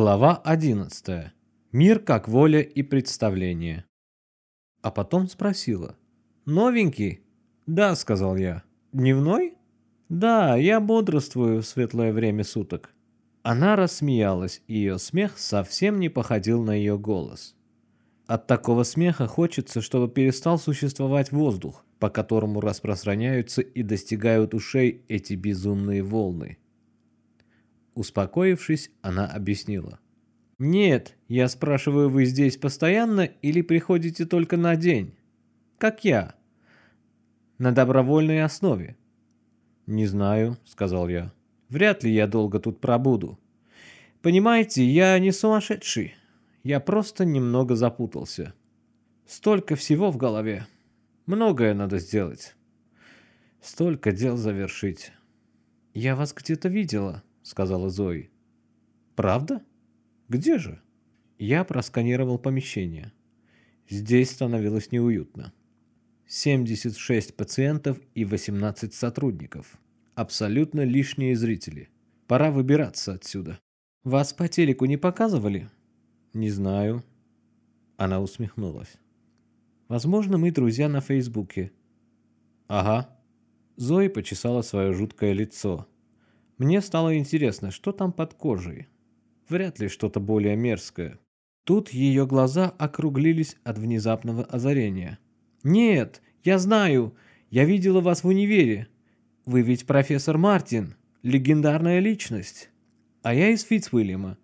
Глава 11. Мир как воля и представление. А потом спросила. «Новенький?» «Да», — сказал я. «Дневной?» «Да, я бодрствую в светлое время суток». Она рассмеялась, и ее смех совсем не походил на ее голос. От такого смеха хочется, чтобы перестал существовать воздух, по которому распространяются и достигают ушей эти безумные волны. Успокоившись, она объяснила. «Нет, я спрашиваю, вы здесь постоянно или приходите только на день? Как я. На добровольной основе». «Не знаю», — сказал я. «Вряд ли я долго тут пробуду. Понимаете, я не сумасшедший. Я просто немного запутался. Столько всего в голове. Многое надо сделать. Столько дел завершить. Я вас где-то видела сказала Зои. «Правда? Где же?» Я просканировал помещение. Здесь становилось неуютно. 76 пациентов и 18 сотрудников. Абсолютно лишние зрители. Пора выбираться отсюда. Вас по телеку не показывали? Не знаю. Она усмехнулась. Возможно, мы друзья на Фейсбуке. Ага. Зои почесала свое жуткое лицо. Мне стало интересно, что там под кожей. Вряд ли что-то более мерзкое. Тут ее глаза округлились от внезапного озарения. «Нет, я знаю, я видела вас в универе. Вы ведь профессор Мартин, легендарная личность. А я из Фитцвильяма.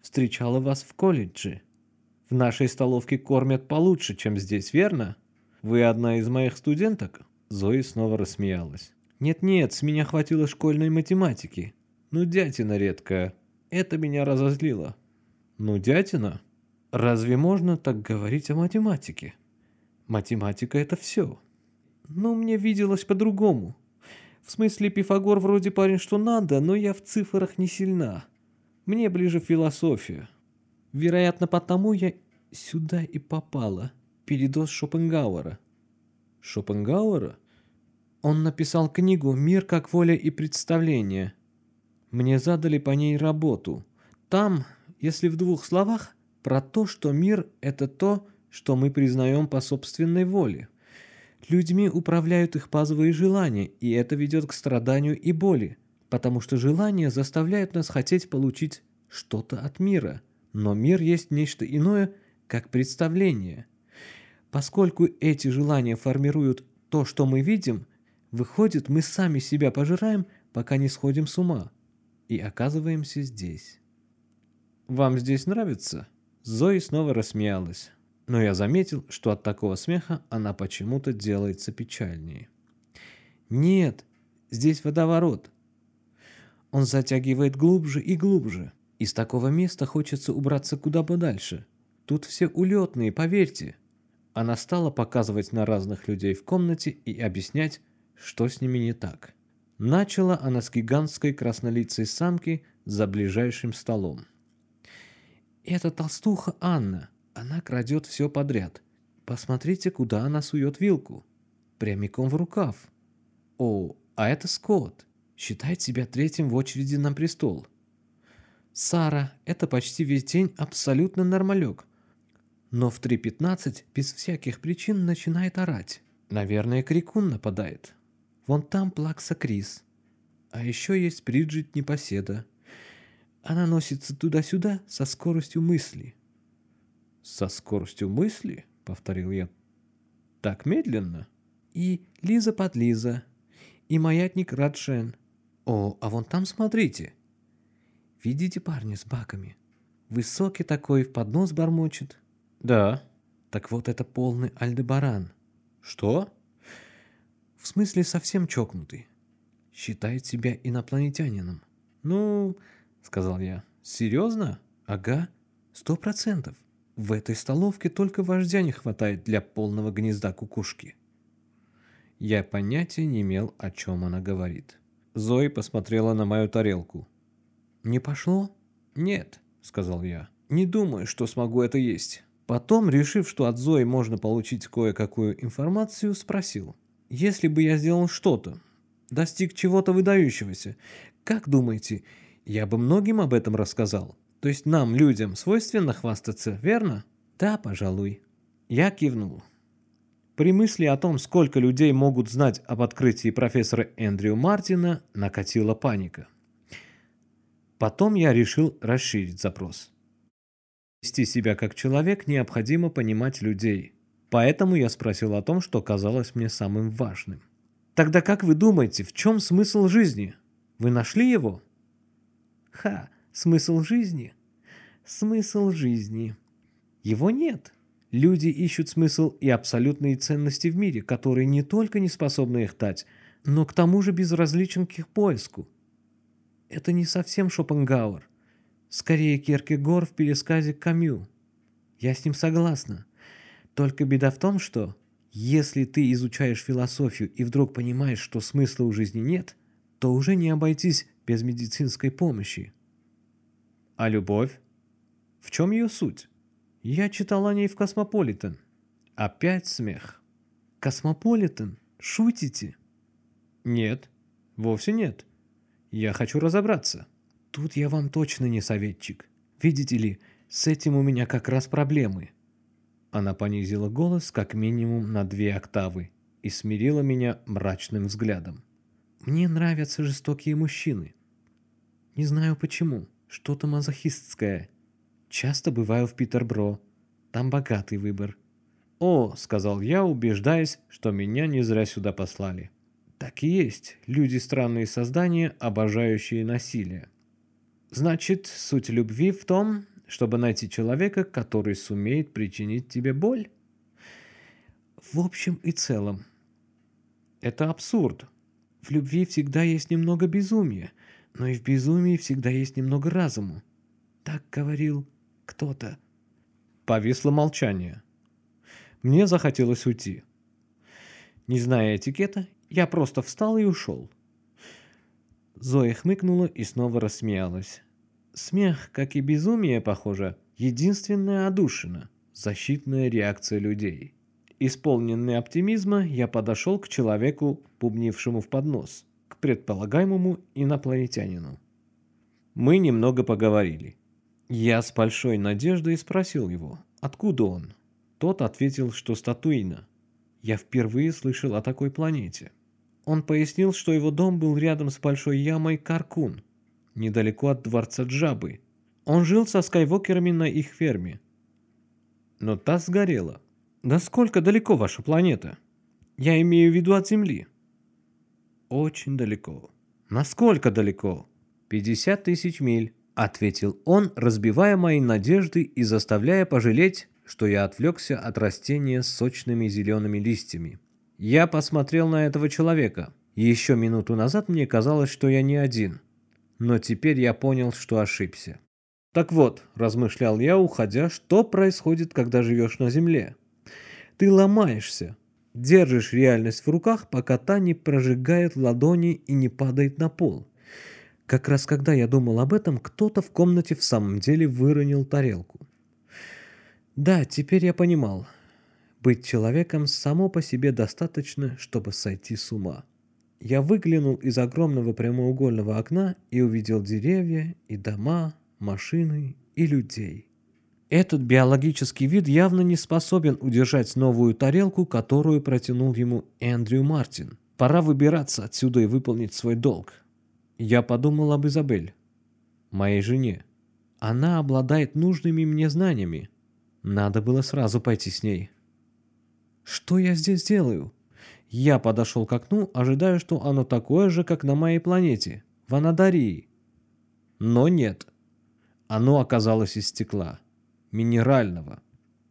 Встречала вас в колледже. В нашей столовке кормят получше, чем здесь, верно? Вы одна из моих студенток?» Зои снова рассмеялась. Нет-нет, с меня хватило школьной математики. Ну, дятина редкая. Это меня разозлило. Ну, дятина? Разве можно так говорить о математике? Математика — это все. Ну, мне виделось по-другому. В смысле, Пифагор вроде парень что надо, но я в цифрах не сильна. Мне ближе философия. Вероятно, потому я сюда и попала. Передоз Шопенгауэра. Шопенгауэра? Он написал книгу «Мир как воля и представление». Мне задали по ней работу. Там, если в двух словах, про то, что мир – это то, что мы признаем по собственной воле. Людьми управляют их базовые желания, и это ведет к страданию и боли, потому что желания заставляют нас хотеть получить что-то от мира. Но мир есть нечто иное, как представление. Поскольку эти желания формируют то, что мы видим, Выходит, мы сами себя пожираем, пока не сходим с ума. И оказываемся здесь. «Вам здесь нравится?» Зои снова рассмеялась. Но я заметил, что от такого смеха она почему-то делается печальнее. «Нет, здесь водоворот. Он затягивает глубже и глубже. Из такого места хочется убраться куда подальше. Тут все улетные, поверьте». Она стала показывать на разных людей в комнате и объяснять, что с ними не так. Начала она с гигантской краснолицей самки за ближайшим столом. «Это толстуха Анна. Она крадет все подряд. Посмотрите, куда она сует вилку. Прямиком в рукав. О, а это Скотт. Считает себя третьим в очереди на престол. Сара – это почти весь день абсолютно нормалек. Но в 3.15 без всяких причин начинает орать. Наверное, крикун нападает. Вон там плакса Крис. А еще есть Бриджит Непоседа. Она носится туда-сюда со скоростью мысли. «Со скоростью мысли?» — повторил я. «Так медленно?» «И Лиза под Лиза. И маятник Радшен. О, а вон там смотрите. Видите парня с баками? Высокий такой, в поднос бормочет». «Да». «Так вот это полный Альдебаран». «Что?» В смысле совсем чокнутый. Считает себя инопланетянином. Ну, сказал я. Серьезно? Ага, сто процентов. В этой столовке только вождя не хватает для полного гнезда кукушки. Я понятия не имел, о чем она говорит. Зои посмотрела на мою тарелку. «Не пошло?» «Нет», — сказал я. «Не думаю, что смогу это есть». Потом, решив, что от Зои можно получить кое-какую информацию, спросил. Если бы я сделал что-то, достиг чего-то выдающегося, как думаете, я бы многим об этом рассказал? То есть нам, людям, свойственно хвастаться, верно? Да, пожалуй. Я кивнул. При мысли о том, сколько людей могут знать об открытии профессора Эндрю Мартина, накатила паника. Потом я решил расширить запрос. Вести себя как человек необходимо понимать людей. Поэтому я спросил о том, что казалось мне самым важным. Тогда как вы думаете, в чем смысл жизни? Вы нашли его? Ха, смысл жизни? Смысл жизни. Его нет. Люди ищут смысл и абсолютные ценности в мире, которые не только не способны их дать, но к тому же безразличен к их поиску. Это не совсем Шопенгауэр. Скорее Кierkegaard в пересказе Камю. Я с ним согласна. Только беда в том, что если ты изучаешь философию и вдруг понимаешь, что смысла у жизни нет, то уже не обойтись без медицинской помощи. А любовь? В чем ее суть? Я читал о ней в «Космополитен». Опять смех. «Космополитен? Шутите?» «Нет, вовсе нет. Я хочу разобраться». «Тут я вам точно не советчик. Видите ли, с этим у меня как раз проблемы». Она понизила голос как минимум на две октавы и смирила меня мрачным взглядом. «Мне нравятся жестокие мужчины. Не знаю почему, что-то мазохистское. Часто бываю в Питербро. Там богатый выбор. «О», — сказал я, убеждаясь, что меня не зря сюда послали. «Так и есть. Люди — странные создания, обожающие насилие. Значит, суть любви в том, чтобы найти человека, который сумеет причинить тебе боль?» В общем и целом. Это абсурд. В любви всегда есть немного безумия, но и в безумии всегда есть немного разума. Так говорил кто-то. Повисло молчание. Мне захотелось уйти. Не зная этикета, я просто встал и ушел. Зоя хмыкнула и снова рассмеялась. Смех, как и безумие, похоже, единственная одушина, защитная реакция людей. Исполненный оптимизма, я подошел к человеку, бубнившему в поднос, к предполагаемому инопланетянину. Мы немного поговорили. Я с большой надеждой спросил его, откуда он. Тот ответил, что с Татуина. Я впервые слышал о такой планете. Он пояснил, что его дом был рядом с большой ямой Каркун, недалеко от дворца Джабы. Он жил со скайвокерами на их ферме. Но та сгорела. Насколько далеко ваша планета? Я имею в виду от Земли. Очень далеко. Насколько далеко? 50 тысяч миль. — ответил он, разбивая мои надежды и заставляя пожалеть, что я отвлекся от растения с сочными зелеными листьями. Я посмотрел на этого человека. Еще минуту назад мне казалось, что я не один. Но теперь я понял, что ошибся. «Так вот», — размышлял я, уходя, — «что происходит, когда живешь на земле? Ты ломаешься, держишь реальность в руках, пока та не прожигает ладони и не падает на пол. Как раз когда я думал об этом, кто-то в комнате в самом деле выронил тарелку. Да, теперь я понимал. Быть человеком само по себе достаточно, чтобы сойти с ума. Я выглянул из огромного прямоугольного окна и увидел деревья и дома, машины и людей. Этот биологический вид явно не способен удержать новую тарелку, которую протянул ему Эндрю Мартин. Пора выбираться отсюда и выполнить свой долг. Я подумал об Изабель, моей жене. Она обладает нужными мне знаниями. Надо было сразу пойти с ней. Что я здесь делаю? Я подошел к окну, ожидая, что оно такое же, как на моей планете, в Анадарии. Но нет. Оно оказалось из стекла, минерального.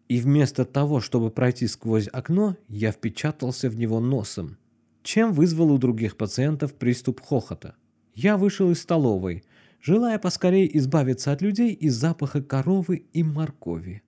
И вместо того, чтобы пройти сквозь окно, я впечатался в него носом, чем вызвал у других пациентов приступ хохота. Я вышел из столовой, желая поскорее избавиться от людей из запаха коровы и моркови.